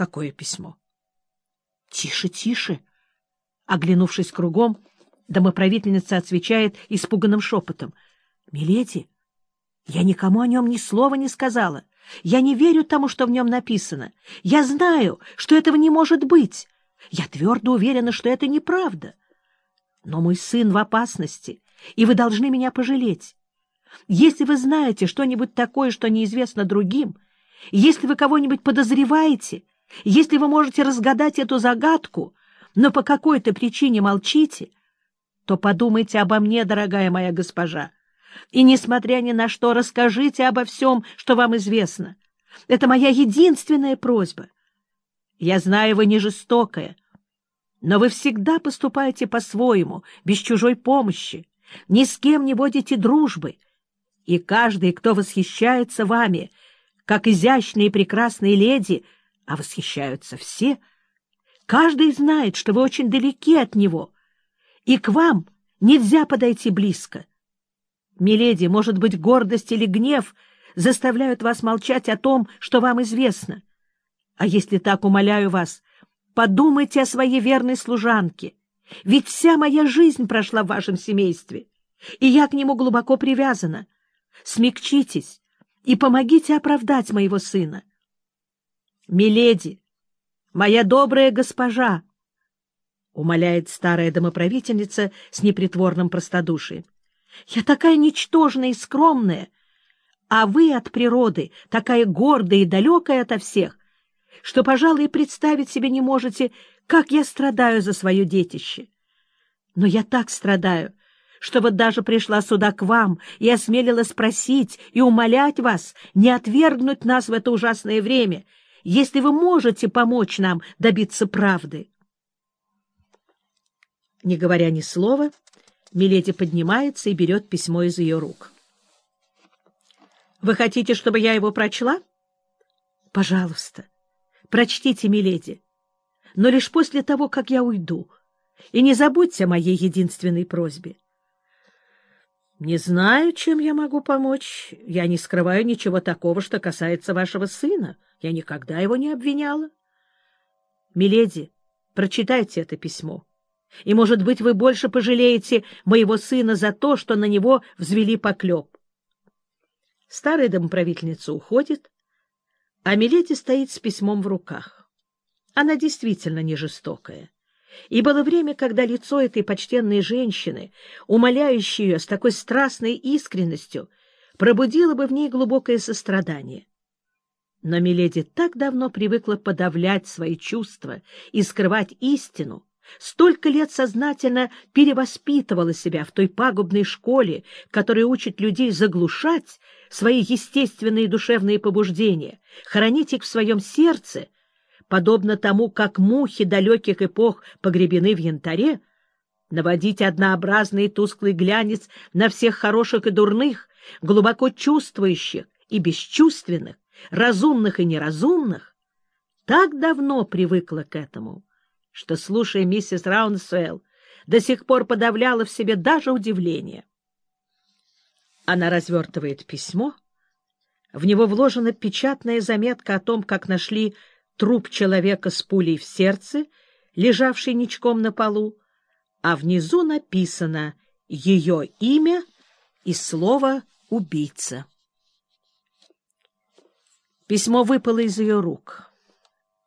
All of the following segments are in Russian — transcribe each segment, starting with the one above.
Какое письмо? — Тише, тише! Оглянувшись кругом, домоправительница отвечает испуганным шепотом. — Миледи, я никому о нем ни слова не сказала. Я не верю тому, что в нем написано. Я знаю, что этого не может быть. Я твердо уверена, что это неправда. Но мой сын в опасности, и вы должны меня пожалеть. Если вы знаете что-нибудь такое, что неизвестно другим, если вы кого-нибудь подозреваете, если вы можете разгадать эту загадку, но по какой-то причине молчите, то подумайте обо мне, дорогая моя госпожа, и, несмотря ни на что, расскажите обо всем, что вам известно. Это моя единственная просьба. Я знаю, вы не жестокая, но вы всегда поступаете по-своему, без чужой помощи, ни с кем не водите дружбы, и каждый, кто восхищается вами, как изящные и прекрасные леди, а восхищаются все, каждый знает, что вы очень далеки от него, и к вам нельзя подойти близко. Миледи, может быть, гордость или гнев заставляют вас молчать о том, что вам известно. А если так, умоляю вас, подумайте о своей верной служанке, ведь вся моя жизнь прошла в вашем семействе, и я к нему глубоко привязана. Смягчитесь и помогите оправдать моего сына. Миледи, моя добрая госпожа, — умоляет старая домоправительница с непритворным простодушием, я такая ничтожная и скромная, а вы от природы такая гордая и далекая ото всех, что, пожалуй, представить себе не можете, как я страдаю за свое детище. Но я так страдаю, что вот даже пришла сюда к вам и осмелилась спросить и умолять вас не отвергнуть нас в это ужасное время, если вы можете помочь нам добиться правды. Не говоря ни слова, Миледи поднимается и берет письмо из ее рук. — Вы хотите, чтобы я его прочла? — Пожалуйста, прочтите, Миледи, но лишь после того, как я уйду, и не забудьте о моей единственной просьбе. — Не знаю, чем я могу помочь. Я не скрываю ничего такого, что касается вашего сына. Я никогда его не обвиняла. — Миледи, прочитайте это письмо. — и, может быть, вы больше пожалеете моего сына за то, что на него взвели поклеп. Старая домоправительница уходит, а Милети стоит с письмом в руках. Она действительно не жестокая. И было время, когда лицо этой почтенной женщины, умоляющей ее с такой страстной искренностью, пробудило бы в ней глубокое сострадание. Но Миледи так давно привыкла подавлять свои чувства и скрывать истину, столько лет сознательно перевоспитывала себя в той пагубной школе, которая учит людей заглушать свои естественные душевные побуждения, хранить их в своем сердце, подобно тому, как мухи далеких эпох погребены в янтаре, наводить однообразный и тусклый глянец на всех хороших и дурных, глубоко чувствующих и бесчувственных, разумных и неразумных, так давно привыкла к этому что, слушая миссис Раунсуэлл, до сих пор подавляла в себе даже удивление. Она развертывает письмо. В него вложена печатная заметка о том, как нашли труп человека с пулей в сердце, лежавший ничком на полу, а внизу написано ее имя и слово «убийца». Письмо выпало из ее рук.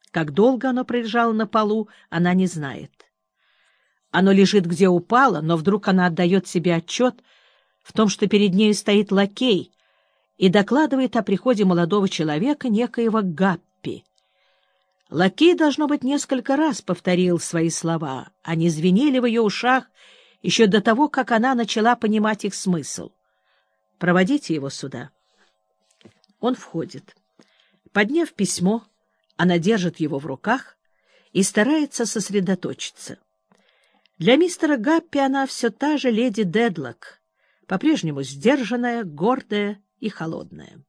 Как долго оно пролежало на полу, она не знает. Оно лежит где упало, но вдруг она отдает себе отчет в том, что перед нею стоит лакей и докладывает о приходе молодого человека, некоего Гаппи. Лакей, должно быть, несколько раз повторил свои слова. Они звенели в ее ушах еще до того, как она начала понимать их смысл. «Проводите его сюда». Он входит. Подняв письмо, она держит его в руках и старается сосредоточиться. Для мистера Гаппи она все та же леди Дедлок, по-прежнему сдержанная, гордая и холодная.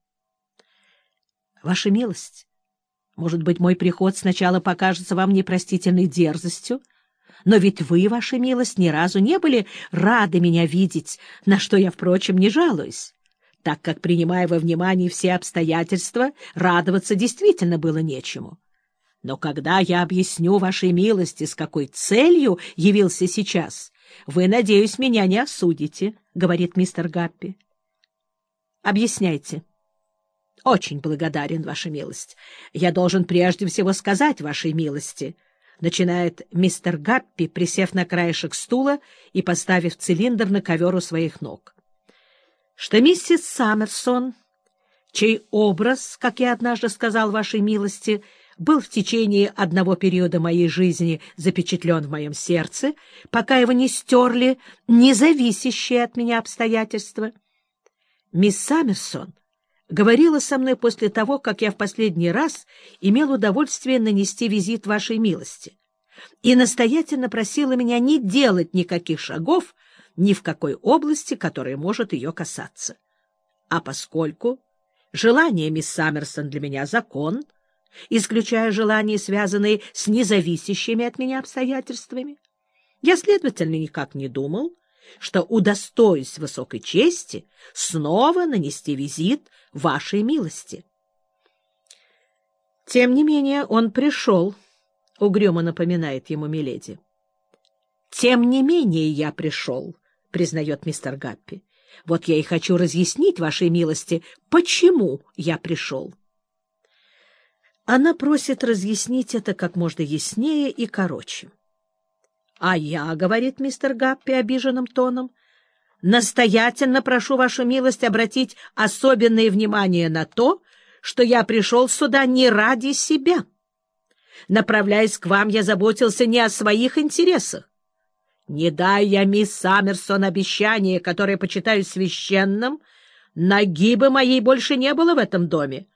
«Ваша милость, может быть, мой приход сначала покажется вам непростительной дерзостью, но ведь вы, ваша милость, ни разу не были рады меня видеть, на что я, впрочем, не жалуюсь так как, принимая во внимание все обстоятельства, радоваться действительно было нечему. Но когда я объясню вашей милости, с какой целью явился сейчас, вы, надеюсь, меня не осудите, — говорит мистер Гаппи. — Объясняйте. — Очень благодарен, ваша милость. Я должен прежде всего сказать вашей милости, — начинает мистер Гаппи, присев на краешек стула и поставив цилиндр на ковер у своих ног, — что миссис Саммерсон, чей образ, как я однажды сказал вашей милости, — был в течение одного периода моей жизни запечатлен в моем сердце, пока его не стерли независящие от меня обстоятельства. Мисс Саммерсон говорила со мной после того, как я в последний раз имел удовольствие нанести визит вашей милости, и настоятельно просила меня не делать никаких шагов ни в какой области, которая может ее касаться. А поскольку желание мисс Саммерсон для меня закон — исключая желания, связанные с независящими от меня обстоятельствами. Я, следовательно, никак не думал, что удостоюсь высокой чести снова нанести визит вашей милости. Тем не менее он пришел, — угрюмо напоминает ему Миледи. — Тем не менее я пришел, — признает мистер Гаппи. — Вот я и хочу разъяснить вашей милости, почему я пришел. — она просит разъяснить это как можно яснее и короче. — А я, — говорит мистер Гаппи обиженным тоном, — настоятельно прошу вашу милость обратить особенное внимание на то, что я пришел сюда не ради себя. Направляясь к вам, я заботился не о своих интересах. Не дай я мисс Саммерсон обещание, которое почитаю священным, ноги бы моей больше не было в этом доме.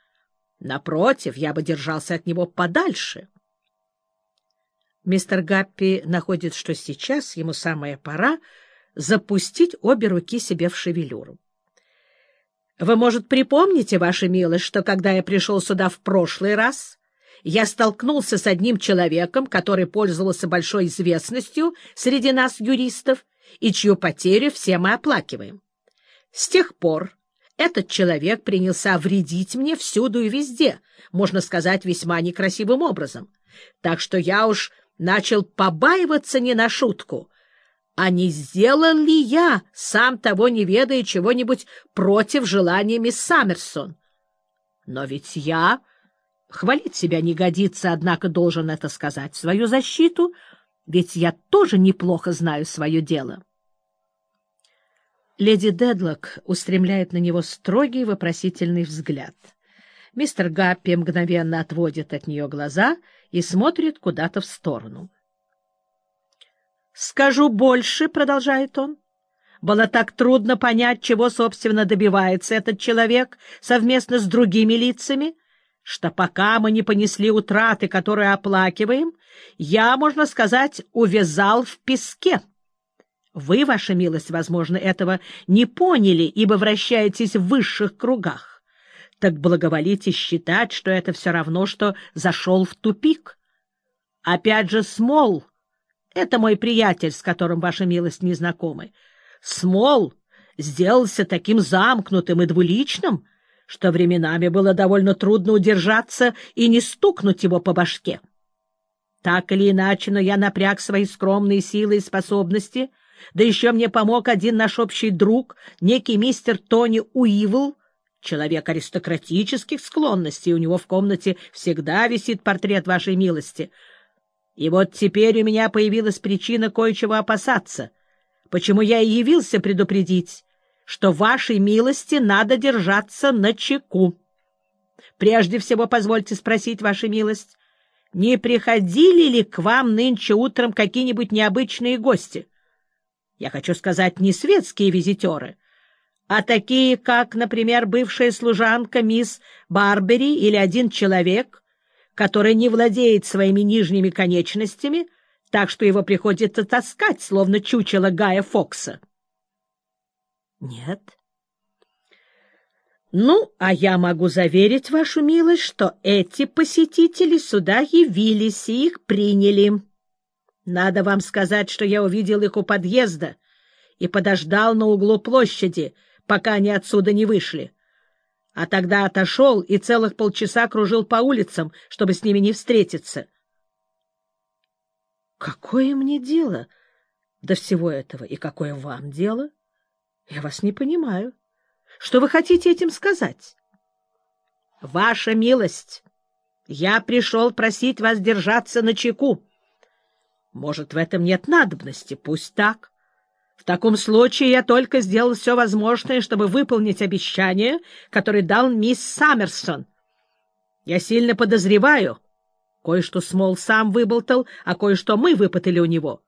Напротив, я бы держался от него подальше. Мистер Гаппи находит, что сейчас ему самая пора запустить обе руки себе в шевелюру. Вы, может, припомните, ваша милость, что когда я пришел сюда в прошлый раз, я столкнулся с одним человеком, который пользовался большой известностью среди нас, юристов, и чью потерю все мы оплакиваем. С тех пор этот человек принялся вредить мне всюду и везде, можно сказать, весьма некрасивым образом. Так что я уж начал побаиваться не на шутку. А не сделал ли я, сам того не ведая, чего-нибудь против желания мисс Саммерсон? Но ведь я... Хвалить себя не годится, однако должен это сказать в свою защиту, ведь я тоже неплохо знаю свое дело. Леди Дедлок устремляет на него строгий вопросительный взгляд. Мистер Гаппи мгновенно отводит от нее глаза и смотрит куда-то в сторону. «Скажу больше», — продолжает он. «Было так трудно понять, чего, собственно, добивается этот человек совместно с другими лицами, что пока мы не понесли утраты, которые оплакиваем, я, можно сказать, увязал в песке». Вы, ваша милость, возможно, этого не поняли, ибо вращаетесь в высших кругах. Так благоволите считать, что это все равно, что зашел в тупик. Опять же, Смол — это мой приятель, с которым ваша милость не знакомы. Смол сделался таким замкнутым и двуличным, что временами было довольно трудно удержаться и не стукнуть его по башке. Так или иначе, но я напряг свои скромные силы и способности — да еще мне помог один наш общий друг, некий мистер Тони Уивл, человек аристократических склонностей. У него в комнате всегда висит портрет вашей милости. И вот теперь у меня появилась причина кое-чего опасаться, почему я и явился предупредить, что вашей милости надо держаться на чеку. Прежде всего, позвольте спросить, ваша милость, не приходили ли к вам нынче утром какие-нибудь необычные гости? — я хочу сказать, не светские визитеры, а такие, как, например, бывшая служанка мисс Барбери или один человек, который не владеет своими нижними конечностями, так что его приходится таскать, словно чучело Гая Фокса. Нет. Ну, а я могу заверить вашу милость, что эти посетители сюда явились и их приняли. Надо вам сказать, что я увидел их у подъезда и подождал на углу площади, пока они отсюда не вышли. а тогда отошел и целых полчаса кружил по улицам, чтобы с ними не встретиться. — Какое мне дело до всего этого, и какое вам дело? Я вас не понимаю. Что вы хотите этим сказать? — Ваша милость, я пришел просить вас держаться на чеку. Может, в этом нет надобности, пусть так. В таком случае я только сделал все возможное, чтобы выполнить обещание, которое дал мисс Саммерсон. Я сильно подозреваю. Кое-что Смол сам выболтал, а кое-что мы выпытали у него.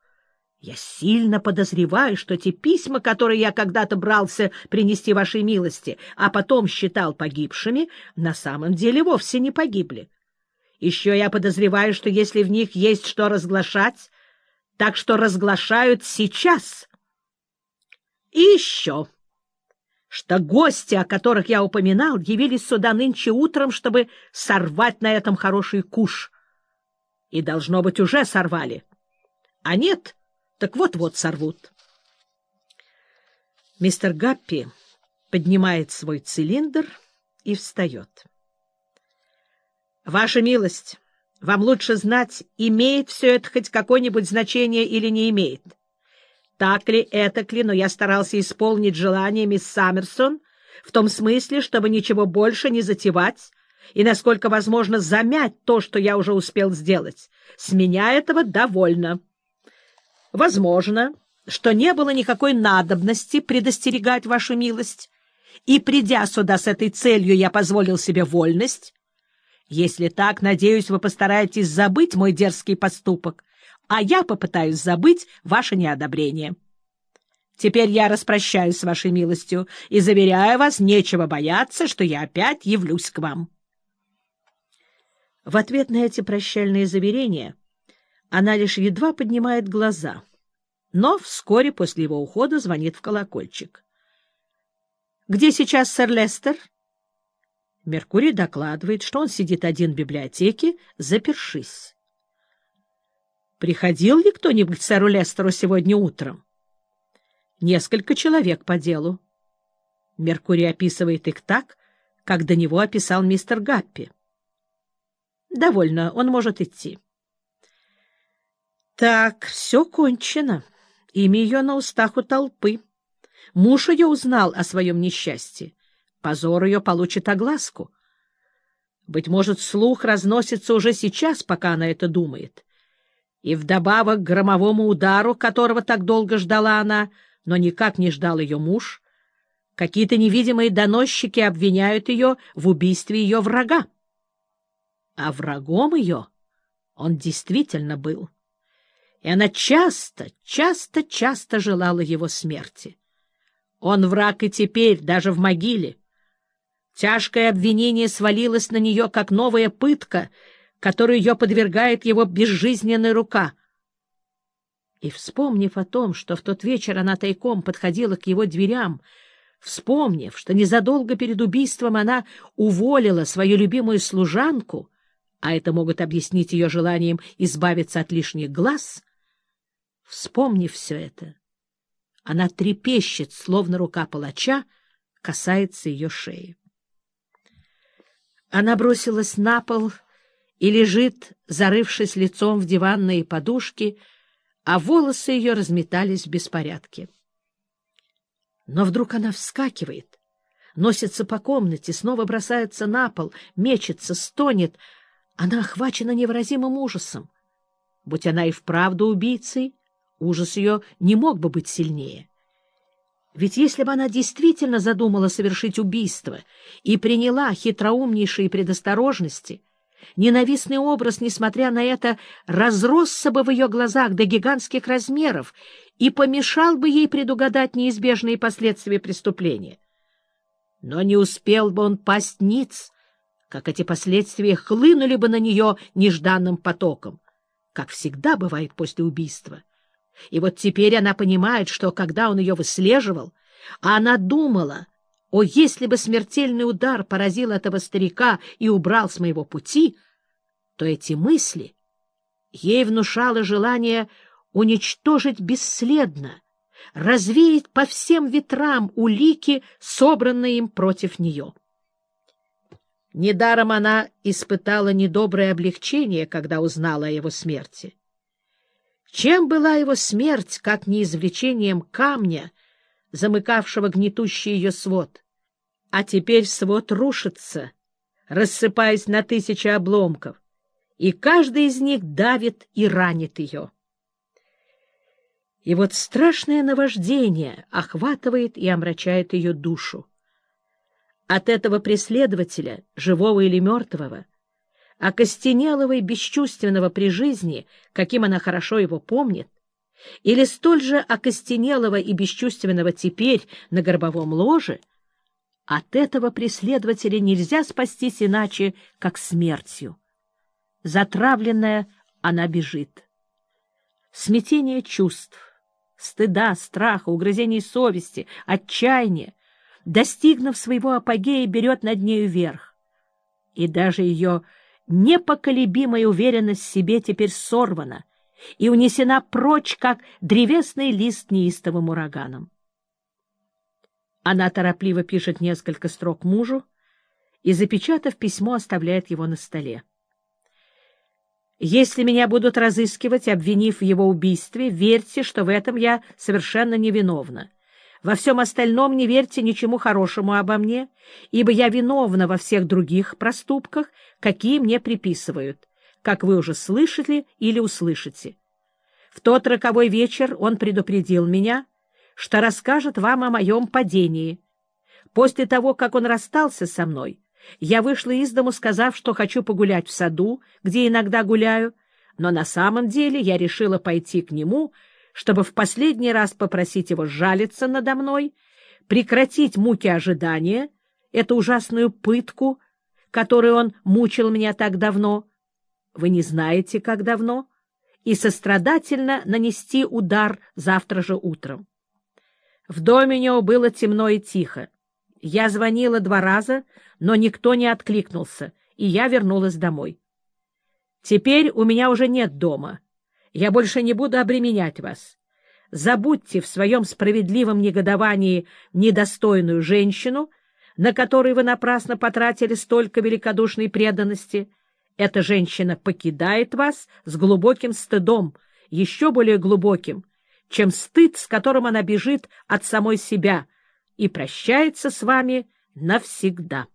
Я сильно подозреваю, что те письма, которые я когда-то брался принести вашей милости, а потом считал погибшими, на самом деле вовсе не погибли. Еще я подозреваю, что если в них есть что разглашать, так что разглашают сейчас. И еще, что гости, о которых я упоминал, явились сюда нынче утром, чтобы сорвать на этом хороший куш. И, должно быть, уже сорвали. А нет, так вот-вот сорвут. Мистер Гаппи поднимает свой цилиндр и встает. — Ваша милость, вам лучше знать, имеет все это хоть какое-нибудь значение или не имеет. — так ли, это ли, но я старался исполнить желание мисс Саммерсон в том смысле, чтобы ничего больше не затевать и, насколько возможно, замять то, что я уже успел сделать. С меня этого довольно. Возможно, что не было никакой надобности предостерегать вашу милость, и, придя сюда с этой целью, я позволил себе вольность. Если так, надеюсь, вы постараетесь забыть мой дерзкий поступок а я попытаюсь забыть ваше неодобрение. Теперь я распрощаюсь с вашей милостью и заверяю вас, нечего бояться, что я опять явлюсь к вам. В ответ на эти прощальные заверения она лишь едва поднимает глаза, но вскоре после его ухода звонит в колокольчик. — Где сейчас сэр Лестер? Меркурий докладывает, что он сидит один в библиотеке, запершись. Приходил ли кто-нибудь к сэру Лестеру сегодня утром? Несколько человек по делу. Меркурий описывает их так, как до него описал мистер Гаппи. Довольно, он может идти. Так, все кончено. Имя ее на устах у толпы. Муж ее узнал о своем несчастье. Позор ее получит огласку. Быть может, слух разносится уже сейчас, пока она это думает. И вдобавок к громовому удару, которого так долго ждала она, но никак не ждал ее муж, какие-то невидимые доносчики обвиняют ее в убийстве ее врага. А врагом ее он действительно был. И она часто, часто, часто желала его смерти. Он враг и теперь, даже в могиле. Тяжкое обвинение свалилось на нее, как новая пытка — которой ее подвергает его безжизненная рука. И, вспомнив о том, что в тот вечер она тайком подходила к его дверям, вспомнив, что незадолго перед убийством она уволила свою любимую служанку, а это могут объяснить ее желанием избавиться от лишних глаз, вспомнив все это, она трепещет, словно рука палача касается ее шеи. Она бросилась на пол и лежит, зарывшись лицом в диванные подушки, а волосы ее разметались в беспорядке. Но вдруг она вскакивает, носится по комнате, снова бросается на пол, мечется, стонет. Она охвачена невыразимым ужасом. Будь она и вправду убийцей, ужас ее не мог бы быть сильнее. Ведь если бы она действительно задумала совершить убийство и приняла хитроумнейшие предосторожности — Ненавистный образ, несмотря на это, разросся бы в ее глазах до гигантских размеров и помешал бы ей предугадать неизбежные последствия преступления. Но не успел бы он пасть ниц, как эти последствия хлынули бы на нее нежданным потоком, как всегда бывает после убийства. И вот теперь она понимает, что, когда он ее выслеживал, она думала, о, если бы смертельный удар поразил этого старика и убрал с моего пути, то эти мысли ей внушало желание уничтожить бесследно, развеять по всем ветрам улики, собранные им против нее. Недаром она испытала недоброе облегчение, когда узнала о его смерти. Чем была его смерть, как не извлечением камня, замыкавшего гнетущий ее свод? А теперь свод рушится, рассыпаясь на тысячи обломков, и каждый из них давит и ранит ее. И вот страшное наваждение охватывает и омрачает ее душу. От этого преследователя, живого или мертвого, окостенелого и бесчувственного при жизни, каким она хорошо его помнит, или столь же окостенелого и бесчувственного теперь на гробовом ложе, от этого преследователя нельзя спастись иначе, как смертью. Затравленная, она бежит. Смятение чувств, стыда, страха, угрызений совести, отчаяния, достигнув своего апогея, берет над нею верх. И даже ее непоколебимая уверенность в себе теперь сорвана и унесена прочь, как древесный лист неистовым ураганом. Она торопливо пишет несколько строк мужу и, запечатав письмо, оставляет его на столе. Если меня будут разыскивать, обвинив в его убийстве, верьте, что в этом я совершенно невиновна. Во всем остальном не верьте ничему хорошему обо мне, ибо я виновна во всех других проступках, какие мне приписывают, как вы уже слышали или услышите. В тот роковой вечер он предупредил меня, что расскажет вам о моем падении. После того, как он расстался со мной, я вышла из дому, сказав, что хочу погулять в саду, где иногда гуляю, но на самом деле я решила пойти к нему, чтобы в последний раз попросить его жалиться надо мной, прекратить муки ожидания, эту ужасную пытку, которой он мучил меня так давно. Вы не знаете, как давно, и сострадательно нанести удар завтра же утром. В доме у него было темно и тихо. Я звонила два раза, но никто не откликнулся, и я вернулась домой. Теперь у меня уже нет дома. Я больше не буду обременять вас. Забудьте в своем справедливом негодовании недостойную женщину, на которой вы напрасно потратили столько великодушной преданности. Эта женщина покидает вас с глубоким стыдом, еще более глубоким, чем стыд, с которым она бежит от самой себя — и прощается с вами навсегда.